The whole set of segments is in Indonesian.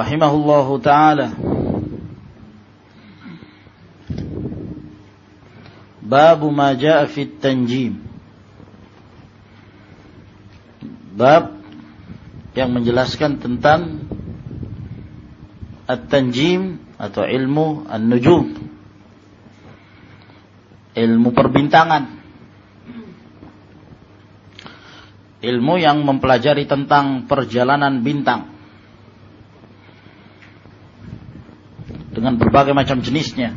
rahimahullahu taala. Bab ma jaa fi tanjim. Bab yang menjelaskan tentang at-tanjim atau ilmu an-nujum. Ilmu perbintangan. Ilmu yang mempelajari tentang perjalanan bintang. Dengan berbagai macam jenisnya.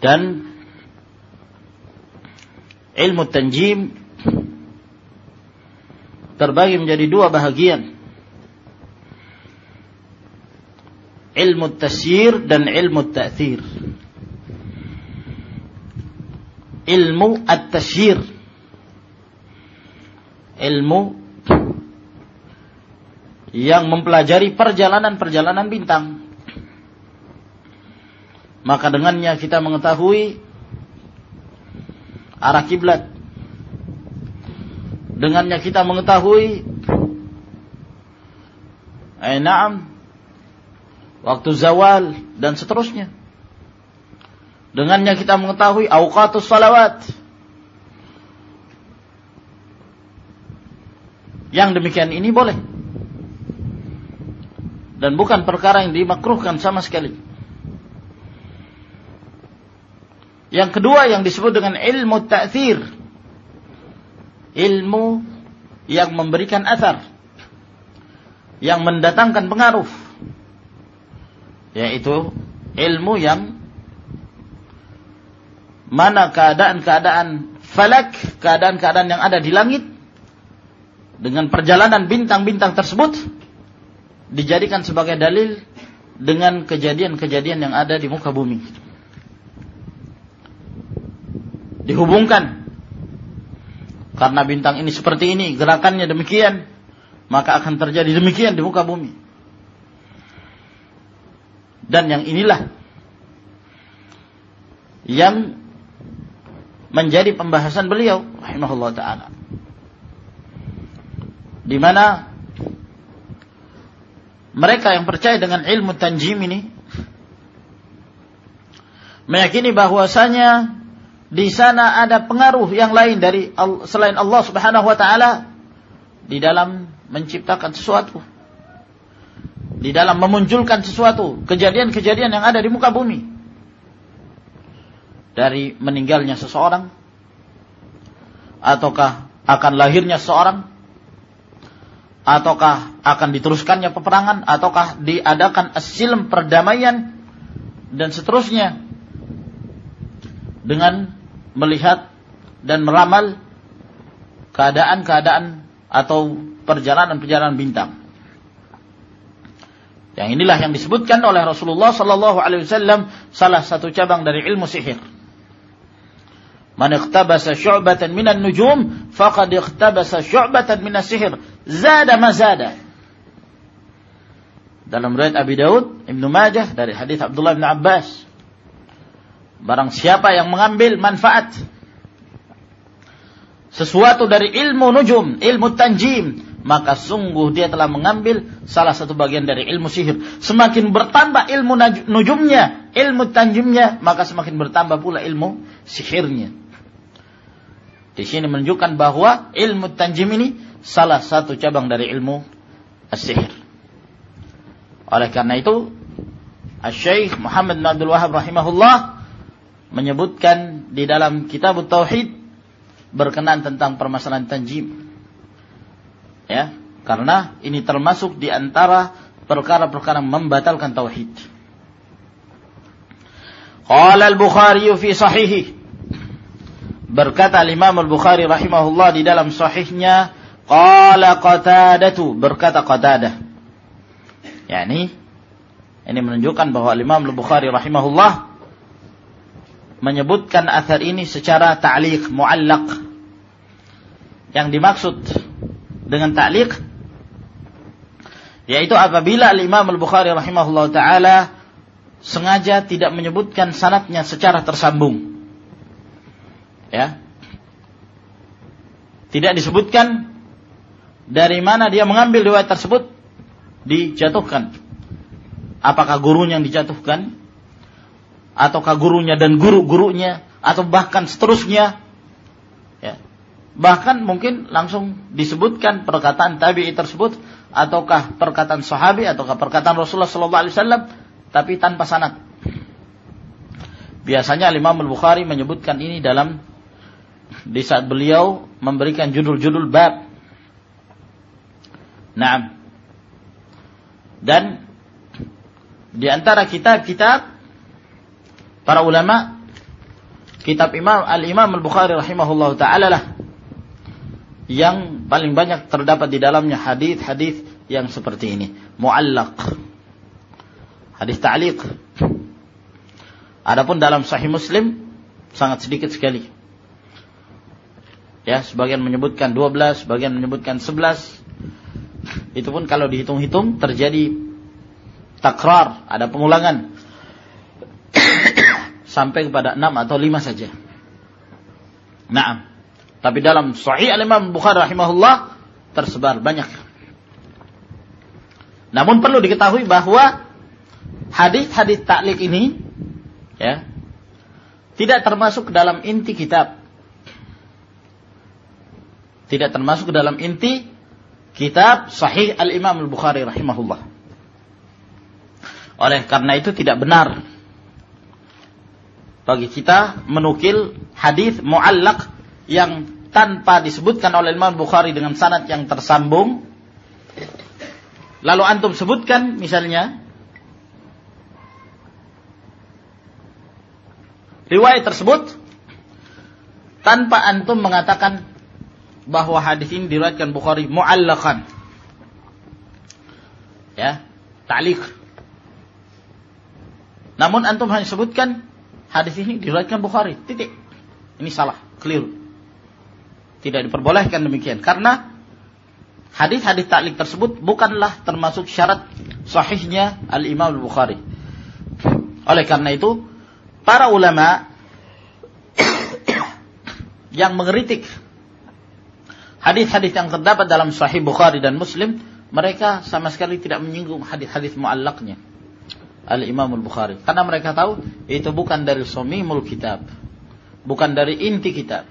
Dan ilmu tanjim terbagi menjadi dua bahagian. Ilmu tasyir dan ilmu ta'thir. Ilmu at-tasyir. Ilmu yang mempelajari perjalanan-perjalanan bintang. Maka dengannya kita mengetahui arah kiblat. Dengannya kita mengetahui eh, naam waktu zawal dan seterusnya. Dengannya kita mengetahui awqatus salawat. Yang demikian ini boleh dan bukan perkara yang dimakruhkan sama sekali. Yang kedua yang disebut dengan ilmu ta'thir. Ilmu yang memberikan asar. Yang mendatangkan pengaruh. Yaitu ilmu yang mana keadaan-keadaan falak, keadaan-keadaan yang ada di langit dengan perjalanan bintang-bintang tersebut dijadikan sebagai dalil dengan kejadian-kejadian yang ada di muka bumi. Dihubungkan karena bintang ini seperti ini, gerakannya demikian, maka akan terjadi demikian di muka bumi. Dan yang inilah yang menjadi pembahasan beliau rahimahullah taala. Di mana mereka yang percaya dengan ilmu tanjim ini meyakini bahwasanya di sana ada pengaruh yang lain dari selain Allah Subhanahu wa taala di dalam menciptakan sesuatu di dalam memunculkan sesuatu kejadian-kejadian yang ada di muka bumi. Dari meninggalnya seseorang ataukah akan lahirnya seseorang ataukah akan diteruskannya peperangan ataukah diadakan asilm perdamaian dan seterusnya dengan melihat dan meramal keadaan-keadaan atau perjalanan-perjalanan bintang. Yang inilah yang disebutkan oleh Rasulullah sallallahu alaihi wasallam salah satu cabang dari ilmu sihir. Man iqtabasa syu'batan minan nujum faqad iqtabasa syu'batan minas sihir. Zada ma zada. Dalam riwayat Abi Daud, Ibnu Majah dari hadis Abdullah bin Abbas. Barang siapa yang mengambil manfaat sesuatu dari ilmu nujum, ilmu tanjim, maka sungguh dia telah mengambil salah satu bagian dari ilmu sihir. Semakin bertambah ilmu nujumnya, ilmu tanjimnya, maka semakin bertambah pula ilmu sihirnya. Di sini menunjukkan bahwa ilmu tanjim ini salah satu cabang dari ilmu as-sihir. Oleh karena itu, Syekh Muhammad bin Abdul Wahab rahimahullah menyebutkan di dalam kitab Tauhid berkenaan tentang permasalahan tanjim. Ya, karena ini termasuk di antara perkara-perkara membatalkan tauhid. Qala al-Bukhari fi sahihi Berkata Imam Al-Bukhari rahimahullah di dalam sahihnya, qala Qatadatu, berkata Qatadah. Yani ini menunjukkan bahwa Imam Al-Bukhari rahimahullah menyebutkan athar ini secara ta'liq, muallaq. Yang dimaksud dengan ta'liq yaitu apabila Imam Al-Bukhari rahimahullah taala sengaja tidak menyebutkan sanatnya secara tersambung. Ya. Tidak disebutkan dari mana dia mengambil riwayat tersebut dijatuhkan. Apakah gurunya yang dijatuhkan? Ataukah gurunya dan guru-gurunya? Atau bahkan seterusnya? Ya. Bahkan mungkin langsung disebutkan perkataan tabi'i tersebut ataukah perkataan sahabi ataukah perkataan Rasulullah sallallahu alaihi wasallam tapi tanpa sanad. Biasanya Imam Al-Bukhari menyebutkan ini dalam di saat beliau memberikan judul-judul bab. Nah, dan di antara kitab-kitab para ulama kitab Imam Al-Imam Al-Bukhari rahimahullah taala lah yang paling banyak terdapat di dalamnya hadis-hadis yang seperti ini, muallaq. Hadis ta'liq. Adapun dalam Sahih Muslim sangat sedikit sekali. Ya, sebagian menyebutkan 12, sebagian menyebutkan 11. Itu pun kalau dihitung-hitung terjadi takrar, ada pengulangan. Sampai kepada 6 atau 5 saja. Nah, tapi dalam Sahih Al-Imam Bukhari rahimahullah tersebar banyak. Namun perlu diketahui bahwa hadis-hadis taklik ini ya tidak termasuk dalam inti kitab. Tidak termasuk dalam inti kitab Sahih Al-Imam Al-Bukhari rahimahullah. Oleh karena itu tidak benar bagi kita menukil hadis muallak yang tanpa disebutkan oleh Imam Bukhari dengan sanad yang tersambung lalu antum sebutkan misalnya riwayat tersebut tanpa antum mengatakan bahwa hadis ini diriwayatkan Bukhari muallakan ya ta'liq. Namun antum hanya sebutkan hadis ini diriwayatkan Bukhari. Titik. Ini salah keliru tidak diperbolehkan demikian. Karena hadis-hadis taklik tersebut bukanlah termasuk syarat sahihnya Al-Imam Al-Bukhari. Oleh karena itu, para ulama yang mengeritik hadis-hadis yang terdapat dalam Sahih Bukhari dan Muslim, mereka sama sekali tidak menyinggung hadis-hadis muallaknya Al-Imam Al-Bukhari. Karena mereka tahu itu bukan dari somimul kitab. Bukan dari inti kitab.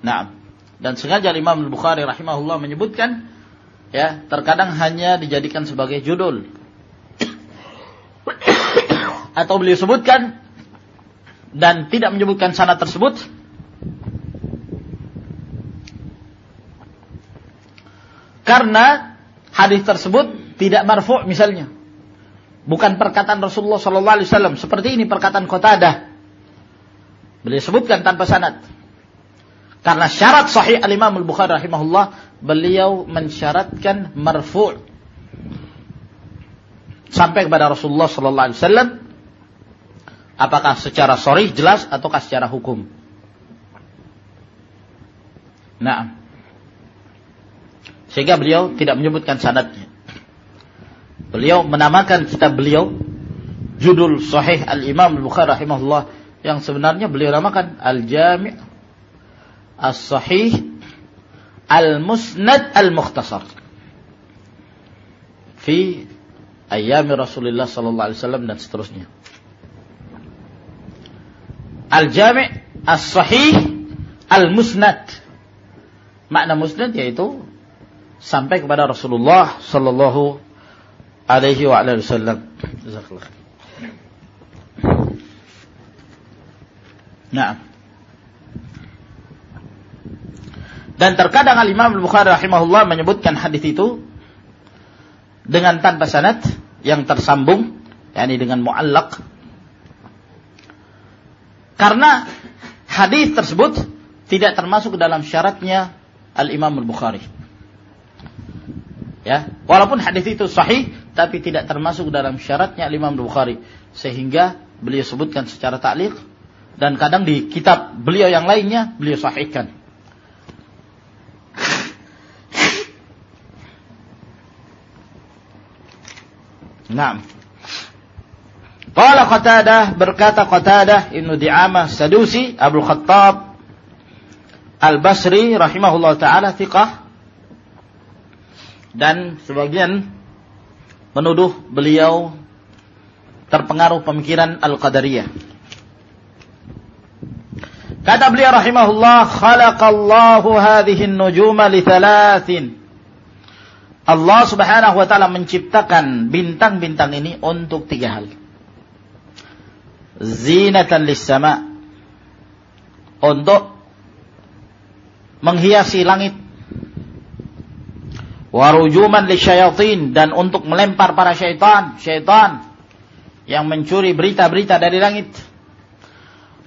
Nah, dan sengaja Imam Al-Bukhari rahimahullah menyebutkan ya, terkadang hanya dijadikan sebagai judul. Atau beliau sebutkan dan tidak menyebutkan sanad tersebut karena hadis tersebut tidak marfu' misalnya. Bukan perkataan Rasulullah sallallahu alaihi wasallam seperti ini perkataan Qatadah. Beliau sebutkan tanpa sanad. Karena syarat sahih al-Imam al-Bukhari rahimahullah, beliau mensyaratkan marfu' sampai kepada Rasulullah sallallahu alaihi wasallam apakah secara sorry jelas ataukah secara hukum. Nah, sehingga beliau tidak menyebutkan sanadnya. Beliau menamakan kitab beliau judul Sahih Al Imam Al Bukhari rahimahullah yang sebenarnya beliau namakan Al Jami' As-Sahih Al-Musnad Al-Mukhtasar fi ayami Rasulullah sallallahu alaihi wasallam dan seterusnya. Al-Jami' As-Sahih Al-Musnad. Makna musnad yaitu sampai kepada Rasulullah sallallahu alaihi wasallam. Nah. Dan terkadang Al-Imam Al-Bukhari rahimahullah menyebutkan hadis itu dengan tanpa sanad yang tersambung, yakni dengan muallak. Karena hadis tersebut tidak termasuk dalam syaratnya Al-Imam Al-Bukhari. Ya, walaupun hadis itu sahih tapi tidak termasuk dalam syaratnya Al-Imam Al-Bukhari sehingga beliau sebutkan secara taklid dan kadang di kitab beliau yang lainnya beliau sahihkan. Naam. Qala Qatadah berkata Qatadah Ibnu Di'amah Sadusi Abu Khattab Al-Basri rahimahullah taala thiqah dan sebagian menuduh beliau terpengaruh pemikiran Al-Qadariyah. Kata beliau rahimahullah, khalaqallahu hadhihi nujuma li thalathin. Allah Subhanahu wa taala menciptakan bintang-bintang ini untuk tiga hal. Zinatan lis-sama. Untuk menghiasi langit. Warujuman lisyayatin dan untuk melempar para syaitan, syaitan yang mencuri berita-berita dari langit.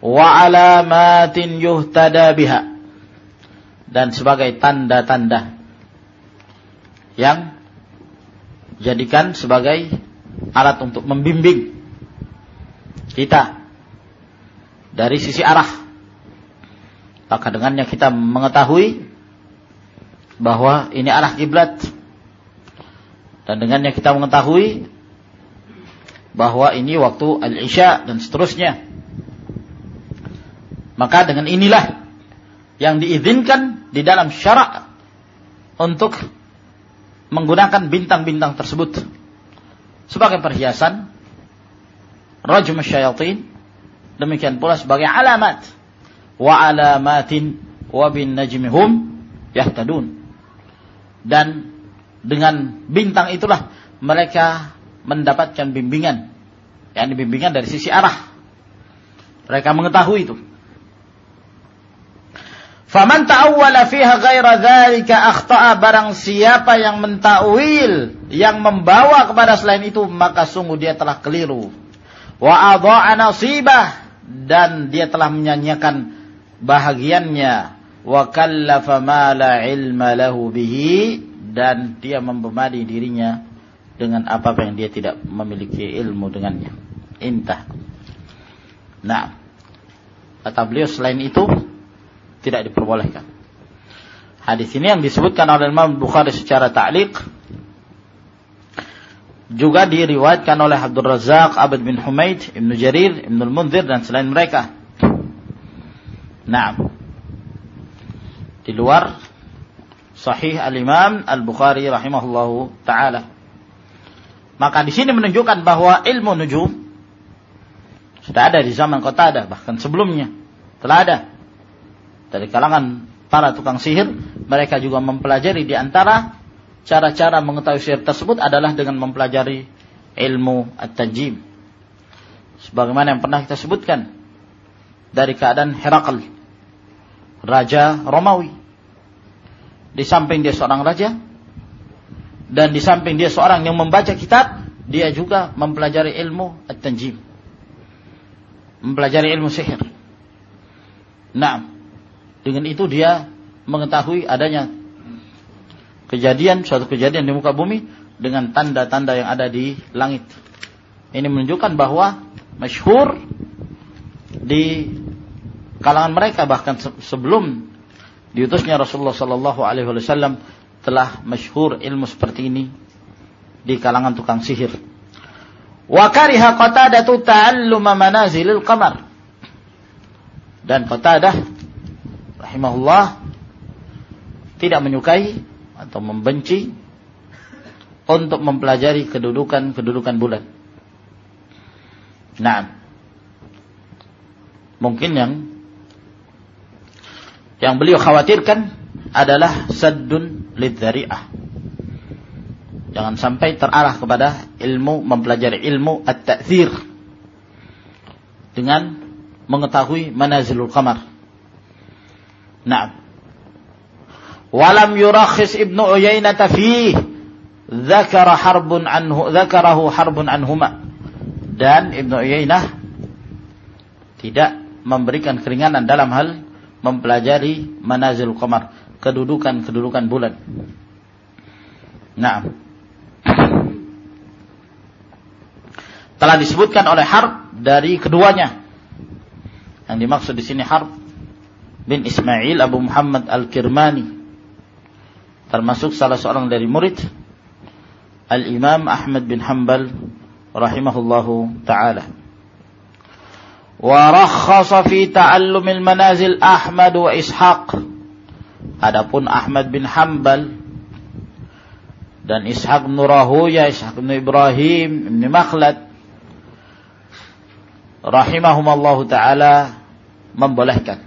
Wa alamatin yuhtada biha. Dan sebagai tanda-tanda. Yang jadikan sebagai alat untuk membimbing kita dari sisi arah. Maka dengannya kita mengetahui bahwa ini arah kiblat. Dan dengannya kita mengetahui bahwa ini waktu al-isya dan seterusnya. Maka dengan inilah yang diizinkan di dalam syarak untuk menggunakan bintang-bintang tersebut sebagai perhiasan rajm syayatin. Demikian pula sebagai alamat. Wa alamatin wa bin najmihum yahtadun dan dengan bintang itulah mereka mendapatkan bimbingan. Yang bimbingan dari sisi arah. Mereka mengetahui itu. Faman ta'awwala fiha ghaira dzalika akhta'a. Barang siapa yang mentakwil yang membawa kepada selain itu maka sungguh dia telah keliru. Wa adha'a nasibah. Dan dia telah menyanyiakan bahagiannya wa kallafa ma la ilma lahu bihi dan dia membebani dirinya dengan apa, apa yang dia tidak memiliki ilmu dengannya. Intah. Nah, kata beliau selain itu tidak diperbolehkan. Hadis ini yang disebutkan oleh Imam Bukhari secara ta'liq juga diriwayatkan oleh Abdul Razak, Abad bin Humaid, Ibn Jarir, Ibn Al-Munzir dan selain mereka. Nah, di luar Sahih Al-Imam Al-Bukhari rahimahullahu taala. Maka di sini menunjukkan bahwa ilmu nujum sudah ada di zaman kota ada bahkan sebelumnya telah ada dari kalangan para tukang sihir, mereka juga mempelajari di antara cara-cara mengetahui sihir tersebut adalah dengan mempelajari ilmu at-tajim. Sebagaimana yang pernah kita sebutkan dari keadaan Herakl, raja Romawi. Di samping dia seorang raja dan di samping dia seorang yang membaca kitab, dia juga mempelajari ilmu at-tajim. Mempelajari ilmu sihir. Nah, dengan itu dia mengetahui adanya kejadian, suatu kejadian di muka bumi dengan tanda-tanda yang ada di langit. Ini menunjukkan bahwa masyhur di kalangan mereka bahkan sebelum diutusnya Rasulullah Sallallahu Alaihi Wasallam telah masyhur ilmu seperti ini di kalangan tukang sihir. Wa kariha Qatadah ta'alluma manazilil qamar. Dan Qatadah rahimahullah tidak menyukai atau membenci untuk mempelajari kedudukan-kedudukan bulan. Nah, mungkin yang yang beliau khawatirkan adalah saddun lidzari'ah. Jangan sampai terarah kepada ilmu mempelajari ilmu at-ta'thir dengan mengetahui manazilul qamar. Nah, walam yurakhis Ibnu Uyainah fi dzakara harbun anhu dzakarahu harbun anhuma. Dan Ibnu Uyainah tidak memberikan keringanan dalam hal mempelajari manazil qamar, kedudukan-kedudukan bulan. Nah, telah disebutkan oleh Harb dari keduanya. Yang dimaksud di sini Harb bin Ismail Abu Muhammad Al-Kirmani termasuk salah seorang dari murid Al-Imam Ahmad bin Hanbal rahimahullahu taala. ورخص في تعلم المنازل أحمد وإسحاق Adapun Ahmad bin Hanbal dan Ishaq bin Rahuya, Ishaq bin Ibrahim, bin Makhlad rahimahumallahu taala membolehkan.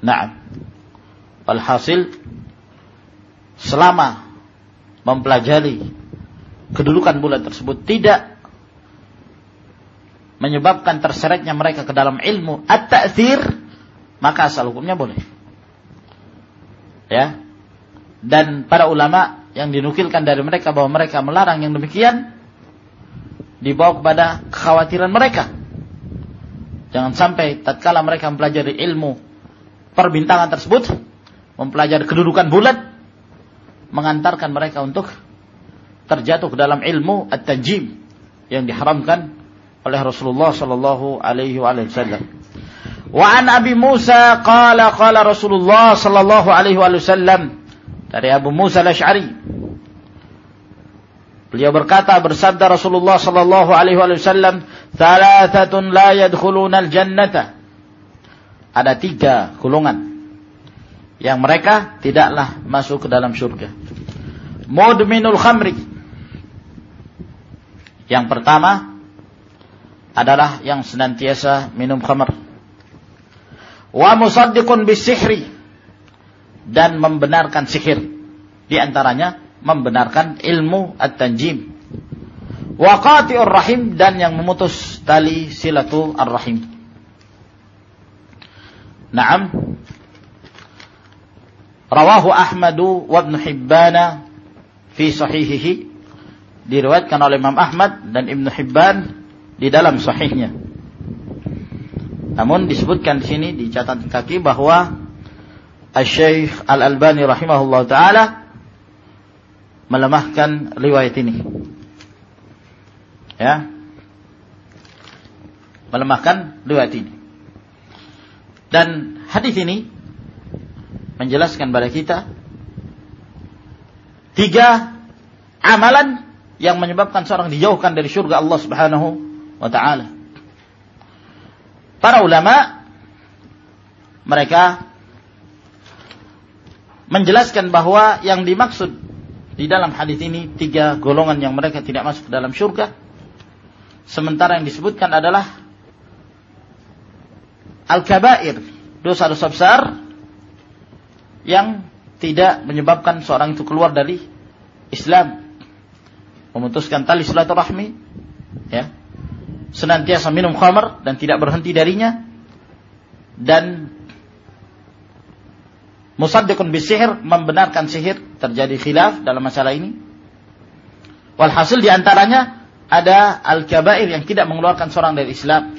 Nah, alhasil selama mempelajari kedudukan bulan tersebut tidak menyebabkan terseretnya mereka ke dalam ilmu at-ta'thir maka asal hukumnya boleh. Ya. Dan para ulama yang dinukilkan dari mereka bahwa mereka melarang yang demikian dibawa kepada kekhawatiran mereka. Jangan sampai tatkala mereka mempelajari ilmu perbintangan tersebut, mempelajari kedudukan bulan, mengantarkan mereka untuk terjatuh ke dalam ilmu at-tajim yang diharamkan oleh Rasulullah sallallahu alaihi wasallam. Wa an Abi Musa qala qala Rasulullah sallallahu alaihi wasallam dari Abu Musa al-Asy'ari Beliau berkata bersabda Rasulullah sallallahu alaihi wasallam, "Thalathatun la yadkhuluna al-jannata." Ada tiga golongan yang mereka tidaklah masuk ke dalam surga. Mudminul khamri. Yang pertama adalah yang senantiasa minum khamr. Wa musaddiqun bisihri dan membenarkan sihir. Di antaranya membenarkan ilmu at-tanjim. Wa qati'ur rahim dan yang memutus tali silatu ar-rahim. Naam. Rawahu Ahmadu wa Ibn Hibban fi sahihihi. Diriwayatkan oleh Imam Ahmad dan Ibn Hibban di dalam sahihnya. Namun disebutkan di sini di catatan kaki bahwa Al-Syeikh Al-Albani rahimahullah taala melemahkan riwayat ini. Ya. Melemahkan riwayat ini. Dan hadis ini menjelaskan pada kita tiga amalan yang menyebabkan seorang dijauhkan dari surga Allah Subhanahu wa taala. Para ulama mereka menjelaskan bahwa yang dimaksud di dalam hadis ini tiga golongan yang mereka tidak masuk ke dalam surga. Sementara yang disebutkan adalah al-kabair, dosa-dosa besar yang tidak menyebabkan seorang itu keluar dari Islam. Memutuskan tali silaturahmi, ya. Senantiasa minum khamar dan tidak berhenti darinya. Dan musaddiqun bisihir membenarkan sihir terjadi khilaf dalam masalah ini. Walhasil di antaranya ada al-kabair yang tidak mengeluarkan seorang dari Islam.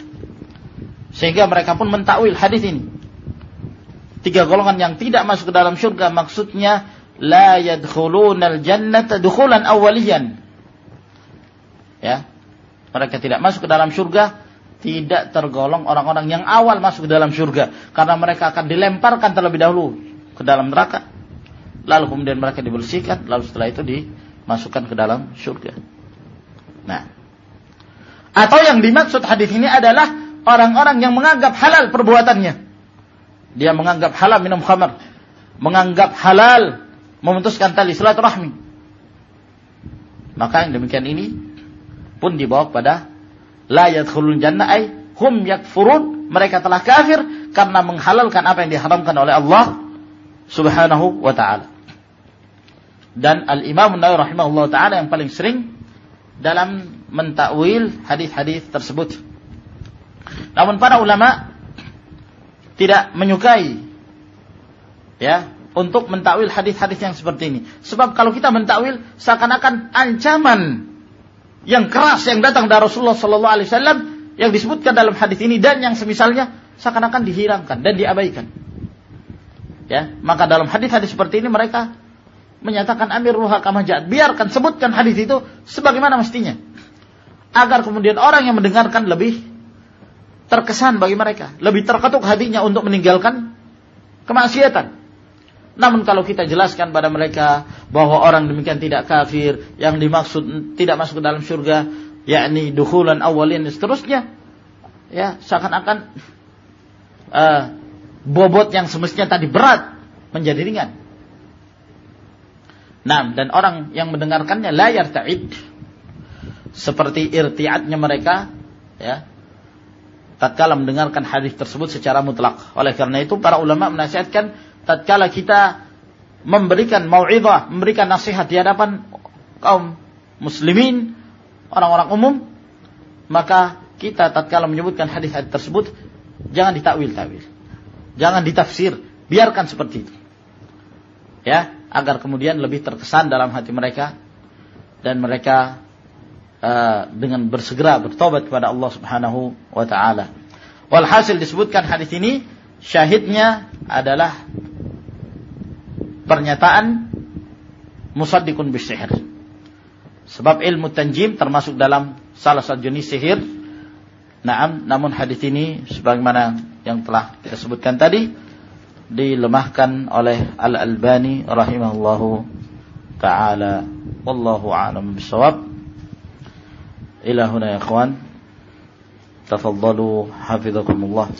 Sehingga mereka pun mentakwil hadis ini. Tiga golongan yang tidak masuk ke dalam surga maksudnya la yadkhulunal jannata dukhulan awwaliyan. Ya mereka tidak masuk ke dalam surga tidak tergolong orang-orang yang awal masuk ke dalam surga karena mereka akan dilemparkan terlebih dahulu ke dalam neraka. Lalu kemudian mereka dibersihkan, lalu setelah itu dimasukkan ke dalam surga. Nah, atau yang dimaksud hadis ini adalah orang-orang yang menganggap halal perbuatannya. Dia menganggap halal minum khamar, menganggap halal memutuskan tali silaturahmi. Maka yang demikian ini pun dibawa pada la yadkhulun jannah ay hum yakfurun mereka telah kafir karena menghalalkan apa yang diharamkan oleh Allah subhanahu wa ta'ala. dan Al-Imam Nawawi rahimahullah taala yang paling sering dalam mentakwil hadis-hadis tersebut. Namun para ulama tidak menyukai ya untuk mentakwil hadis-hadis yang seperti ini. Sebab kalau kita mentakwil seakan-akan ancaman yang keras yang datang dari Rasulullah sallallahu alaihi wasallam yang disebutkan dalam hadis ini dan yang semisalnya seakan-akan dihilangkan dan diabaikan. Ya, maka dalam hadis-hadis seperti ini mereka menyatakan amir ruha kamajat. Biarkan sebutkan hadis itu sebagaimana mestinya. Agar kemudian orang yang mendengarkan lebih terkesan bagi mereka, lebih terketuk hatinya untuk meninggalkan kemaksiatan. Namun kalau kita jelaskan pada mereka bahwa orang demikian tidak kafir, yang dimaksud tidak masuk ke dalam surga, yakni duhulan awalin dan seterusnya, ya seakan-akan uh, bobot yang semestinya tadi berat menjadi ringan. Nah, dan orang yang mendengarkannya layar ta'id seperti irtiatnya mereka ya tatkala mendengarkan hadis tersebut secara mutlak. Oleh karena itu para ulama menasihatkan tatkala kita memberikan mau'izah, memberikan nasihat di hadapan kaum muslimin, orang-orang umum, maka kita tatkala menyebutkan hadis-hadis tersebut jangan ditakwil-takwil. Jangan ditafsir, biarkan seperti itu. Ya, agar kemudian lebih terkesan dalam hati mereka dan mereka uh, dengan bersegera bertobat kepada Allah Subhanahu wa taala. Walhasil disebutkan hadis ini syahidnya adalah pernyataan musaddiqun bisihir. Sebab ilmu tanjim termasuk dalam salah satu jenis sihir. Naam, namun hadis ini sebagaimana yang telah kita sebutkan tadi dilemahkan oleh Al-Albani rahimahullahu taala. Wallahu a'lam bishawab. Ila huna ya ikhwan. Tafaddalu hafizakumullah.